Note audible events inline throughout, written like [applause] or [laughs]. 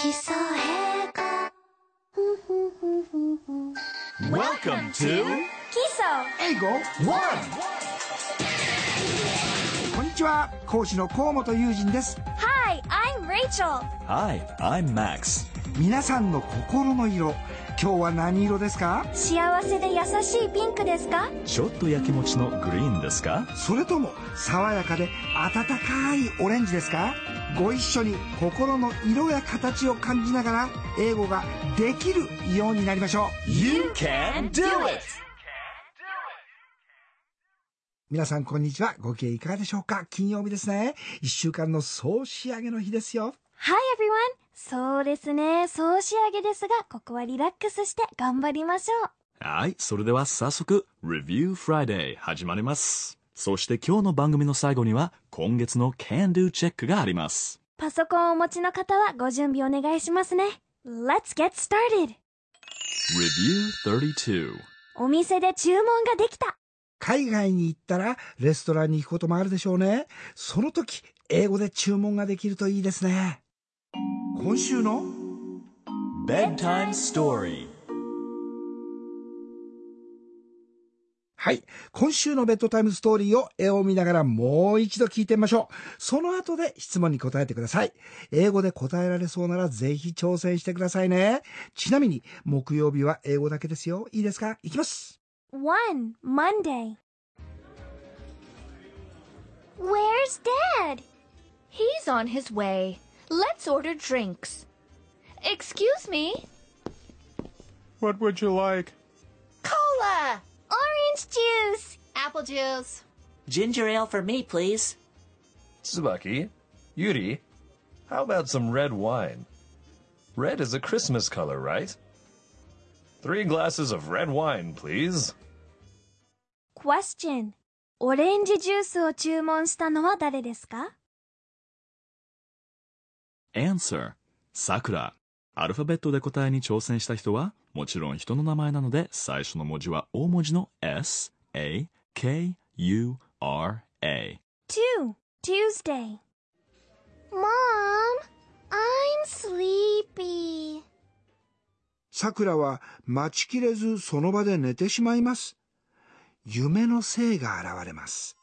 基礎英語 Welcome to 基礎英語 One! こんにちは講師の河本雄人です Hi, I'm Rachel. Hi, I'm Max. 皆さんの心の色今日は何色ですか？幸せで優しいピンクですか？ちょっとやきもちのグリーンですか？それとも爽やかで温かいオレンジですか？ご一緒に心の色や形を感じながら英語ができるようになりましょう You can do it! 皆さんこんにちはご機嫌いかがでしょうか？金曜日ですね一週間の総仕上げの日ですよ Hi everyone! そうですね、総仕上げですが、ここはリラックスして頑張りましょう。はい、それでは早速、Review Friday 始まります。そして今日の番組の最後には、今月の Can Do チェックがあります。パソコンをお持ちの方はご準備お願いしますね。Let's get started! Review 32お店で注文ができた。海外に行ったらレストランに行くこともあるでしょうねその時英語で注文ができるといいですね今週の Bedtime Story はい。今週のベッドタイムストーリーを絵を見ながらもう一度聞いてみましょう。その後で質問に答えてください。英語で答えられそうならぜひ挑戦してくださいね。ちなみに木曜日は英語だけですよ。いいですか？いきます。1. Monday. Where's Dad? He's on his way. Let's order drinks. Excuse me? What would you like? Cola! Orange juice! Apple juice. Ginger ale for me, please. Tsubaki, Yuri, how about some red wine? Red is a Christmas color, right? Three glasses of red wine, please. Question. オレンジジュースを注文したのは誰ですか Answer さくら アルファベットで答えに挑戦した人はもちろん人の名前なので最初の文字は大文字の S A K U R A 2. Tuesday. Mom, I'm sleepy. さくらは待ちきれずその場で寝てしまいます。夢の精が現れます。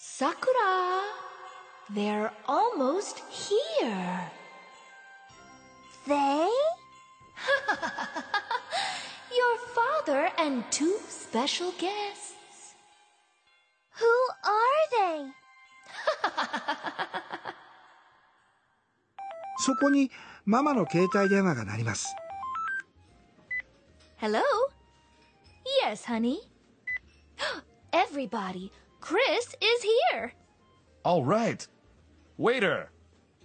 Sakura! They're almost here. They? [laughs] Your father and two special guests. Who are they? [laughs] そこにママの携帯電話が鳴ります。 Hello? Yes, honey. [gasps] Everybody, Chris is here. All right. Waiter,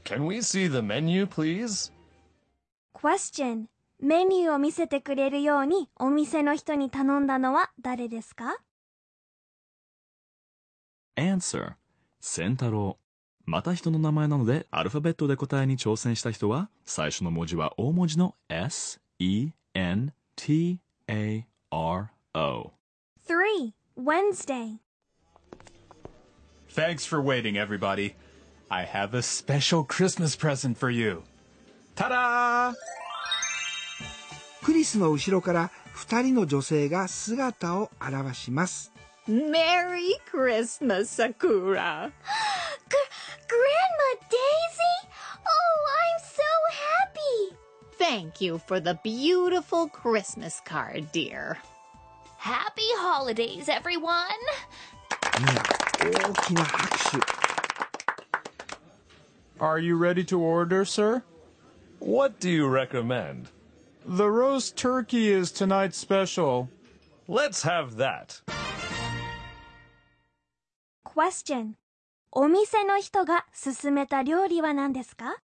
can we see the menu, please? Question. メニューを見せてくれるようにお店の人に頼んだのは誰ですか Answer 仙太郎また人の名前なのでアルファベットで答えに挑戦した人は最初の文字は大文字の S E N T A R O 3. Wednesday. Thanks for waiting, everybody. I have a special Christmas present for you. Ta-da! クリスの後ろから二人の女性が姿を現します。Merry Christmas, Sakura. Grandma Daisy? Oh, I'm so happy! Thank you for the beautiful Christmas card, dear. Happy holidays, everyone. 大きな拍手。Are you ready to order, sir? What do you recommend? The roast turkey is tonight's special. Let's have that. Question. お店の人が勧めた料理は何ですか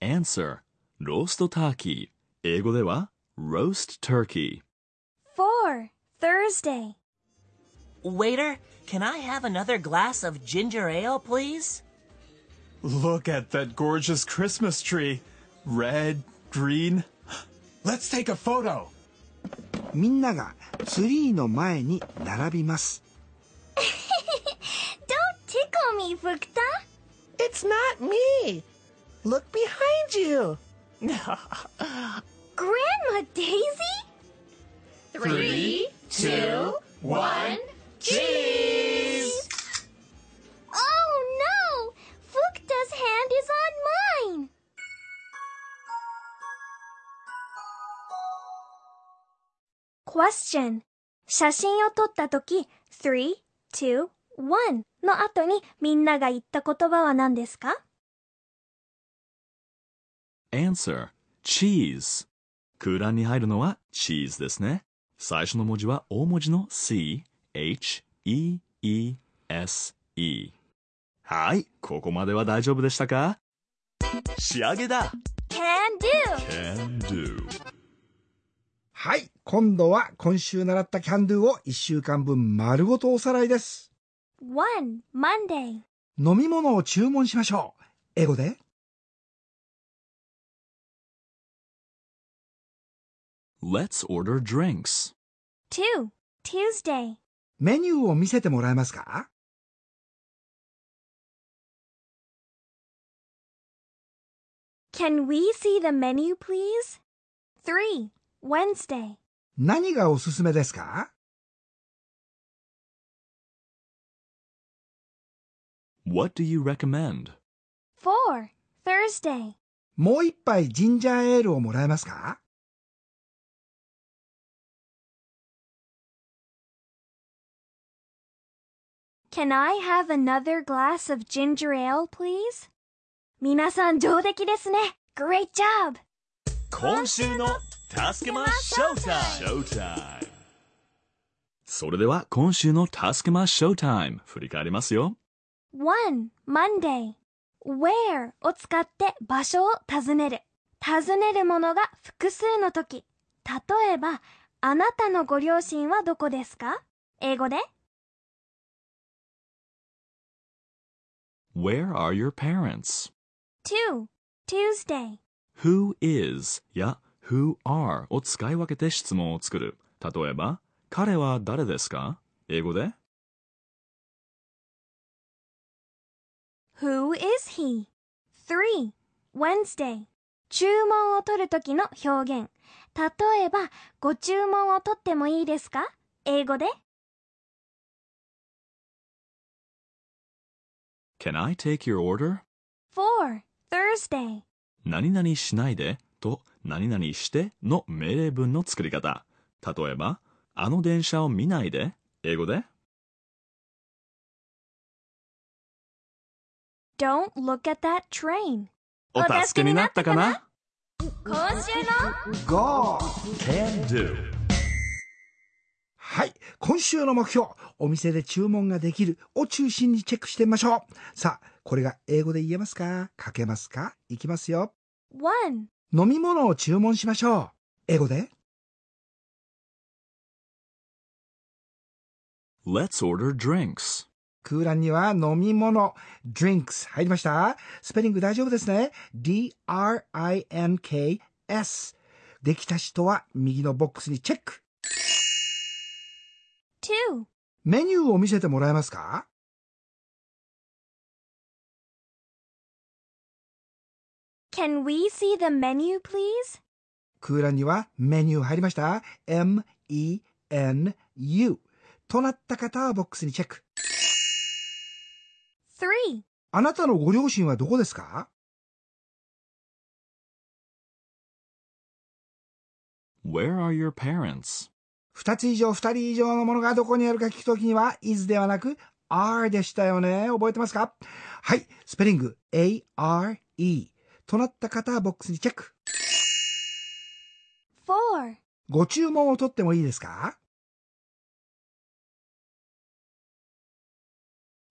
Answer ローストターキー英語では roast turkey 4. Thursday. Waiter, can I have another glass of ginger ale, please? Look at that gorgeous Christmas tree. Red, green. Let's take a photo. みんながツリーの前に並びます。 Don't tickle [laughs] me, Fukta. It's not me. Look behind you. [laughs] Grandma Daisy? Three, two, one, Question. 写真を撮ったとき、3, 2, 1の後にみんなが言った言葉は何ですか？Answer. Cheese. 空欄に入るのは cheese ですね。最初の文字は大文字の C. H. E. E. S. E. はいここまでは大丈夫でしたか？仕上げだ。Can do! Can do はい。今度は今週習ったキャンドゥを1週間分丸ごとおさらいです。1. Monday 飲み物を注文しましょう。英語で？two Tuesday メニューを見せてもらえますか ?Can we see the menu please?3. Wednesday 何がおすすめですか What do you recommend? 4. Thursday もう一杯ジンジャーエールをもらえますか Can I have another glass of ginger ale, please? 皆さん上出来ですね。Great job! 今週の助けまショータイムそれでは今週の助けまショータイム振り返りますよ 1. Monday Where を使って場所を尋ねる。尋ねるものが複数の時。例えば、あなたのご両親はどこですか？英語で Where are your parents? 2. Tuesday Who is や Who are を使い分けて質問を作る。例えば、彼は誰ですか？英語で？Who is he? 3. Wednesday 注文を取る時の表現。例えば、ご注文を取ってもいいですか？英語で？Can I take your order? 4. Thursday 何々しないでと何々しての命令文の作り方。例えば、あの電車を見ないで。英語で？Don't look at that train お助けになったかな？今週の ?Go! Can do. はい。今週の目標、お店で注文ができるを中心にチェックしてみましょう。さあ、これが英語で言えますか？書けますか？いきますよ。1. 飲み物を注文しましょう。英語で？Let's order drinks. 空欄には飲み物、drinks 入りました？スペリング大丈夫ですね ?d-r-i-n-k-s できた人は右のボックスにチェック。2. メニューを見せてもらえますか？Can we see the menu please? 空欄にはメニュー入りました ?m-e-n-u となった方はボックスにチェック。3. あなたのご両親はどこですか Where are your parents? 二つ以上、二人以上のものがどこにあるか聞くときには is ではなく are でしたよね。覚えてますかはい。スペリング a-r-e となった方はボックスにチェック。4. ご注文を取ってもいいですか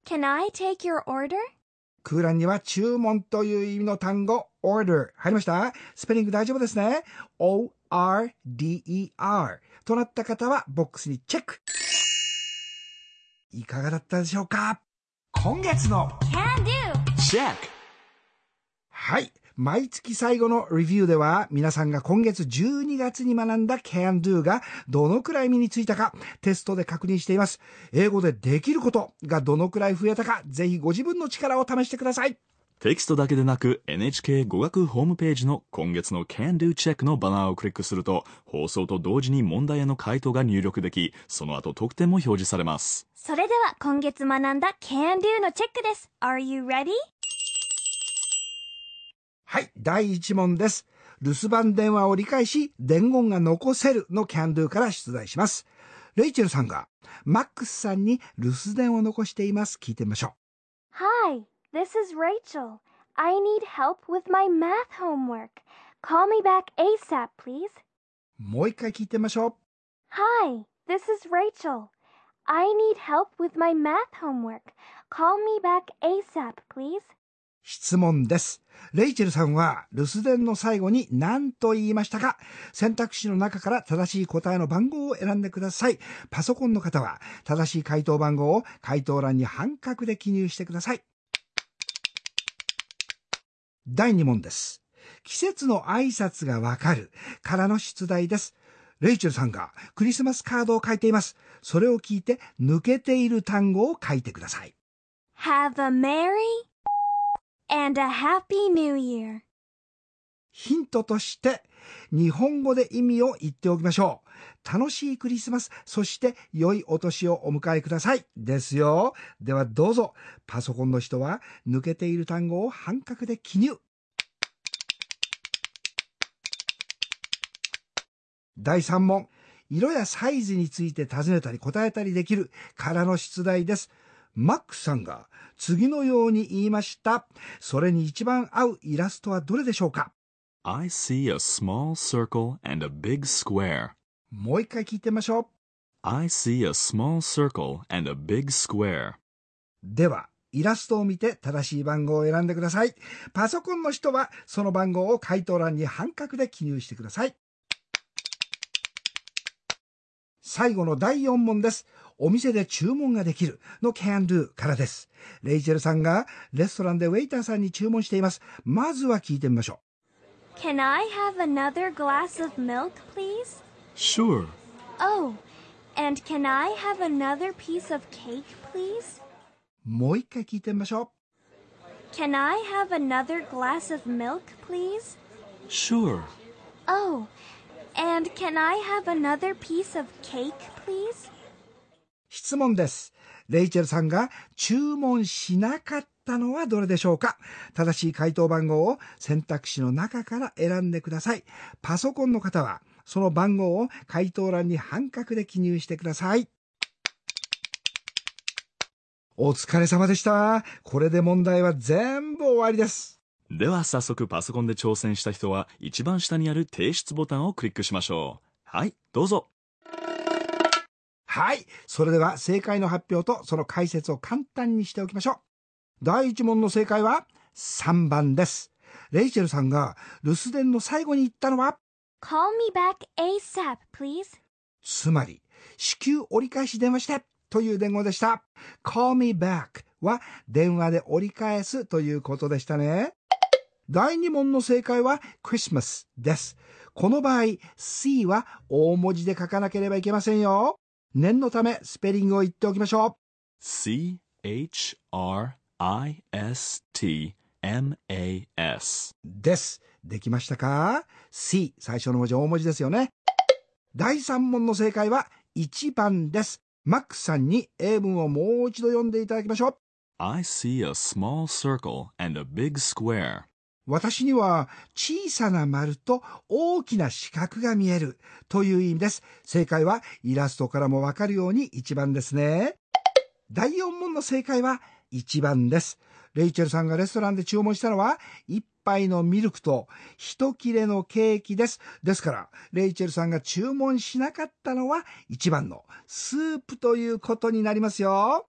？Can I take your order? 空欄には注文という意味の単語 order 入りました？スペリング大丈夫ですね ?o-r-d-e-r となった方はボックスにチェック。いかがだったでしょうか？今月の Can do! Check! はい。毎月最後のレビューでは皆さんが今月12月に学んだ can do がどのくらい身についたかテストで確認しています。英語でできることがどのくらい増えたかぜひご自分の力を試してください。テキストだけでなく NHK 語学ホームページの今月の Can Do Check のバナーをクリックすると放送と同時に問題への回答が入力できその後得点も表示されますそれでは今月学んだ Can Do のチェックです Are you ready? はい、第1問です。留守番電話を理解し、伝言が残せるの can do から出題します。レイチェルさんが、マックスさんに留守電を残しています。聞いてみましょ Hi, this is Rachel. I need help with my math homework. Call me back ASAP, please. う。もう一回聞いてみましょう。Hi, this is Rachel. I need help with my math homework. Call me back ASAP, please. 質問です。レイチェルさんは留守電の最後に何と言いましたか？選択肢の中から正しい答えの番号を選んでください。パソコンの方は正しい回答番号を回答欄に半角で記入してください。第2問です。季節の挨拶がわかるからの出題です。レイチェルさんがクリスマスカードを書いています。それを聞いて抜けている単語を書いてください。Have a merry and a happy new year. ヒントとして日本語で意味を言っておきましょう。楽しいクリスマス、そして良いお年をお迎えください。ですよ。ではどうぞ。パソコンの人は抜けている単語を半角で記入。第3問。色やサイズについて尋ねたり答えたりできるからの出題です。マックスさんが次のように言いました。それに一番合うイラストはどれでしょうか？I see a small circle and a big square もう一回聞いてみましょう。I see a small circle and a big square では、イラストを見て正しい番号を選んでください。パソコンの人はその番号を回答欄に半角で記入してください。最後の第4問です。お店で注文ができるの can do からです。レイチェルさんがレストランでウェイターさんに注文しています。まずは聞いてみましょ Can I have another glass of milk, please? Sure Oh, and can I have another piece of cake, please? う。もう一回聞いてみましょ Can I have another glass of milk, please? Sure Oh, and can I have another piece of cake, please? 質問です。レイチェルさんが注文しなかったのはどれでしょうか？正しい回答番号を選択肢の中から選んでください。パソコンの方はその番号を回答欄に半角で記入してください。お疲れ様でした。これで問題は全部終わりです。では早速パソコンで挑戦した人は一番下にある提出ボタンをクリックしましょうはいどうぞはい。それでは正解の発表とその解説を簡単にしておきましょう。第1問の正解は3番です。レイチェルさんが留守電の最後に言ったのは、Call me back ASAP, please. つまり、至急折り返し電話してという伝言でした。call me back は電話で折り返すということでしたね。第2問の正解は Christmas です。この場合、C は大文字で書かなければいけませんよ。念のためスペリングを言っておきましょう。C-H-R-I-S-T-M-A-S です。できましたか ?C、最初の文字大文字ですよね。第3問の正解は1番です。マックスさんに英文をもう一度読んでいただきましょう。I see a small circle and a big square 私には小さな丸と大きな四角が見えるという意味です。正解はイラストからもわかるように1番ですね。第4問の正解は1番です。レイチェルさんがレストランで注文したのは一杯のミルクと一切れのケーキです。ですから、レイチェルさんが注文しなかったのは1番のスープということになりますよ。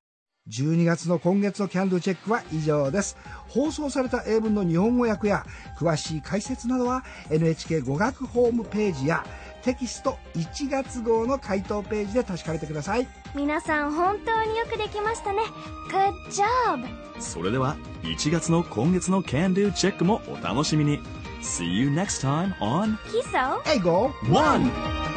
12月の今月のキャンドゥチェックは以上です。放送された英文の日本語訳や詳しい解説などは NHK 語学ホームページやテキスト1月号の回答ページで確かめてください。皆さん本当によくできましたね。Good job! それでは1月の今月の Can Do チェックもお楽しみに See you next time on Kiso! 英語 One!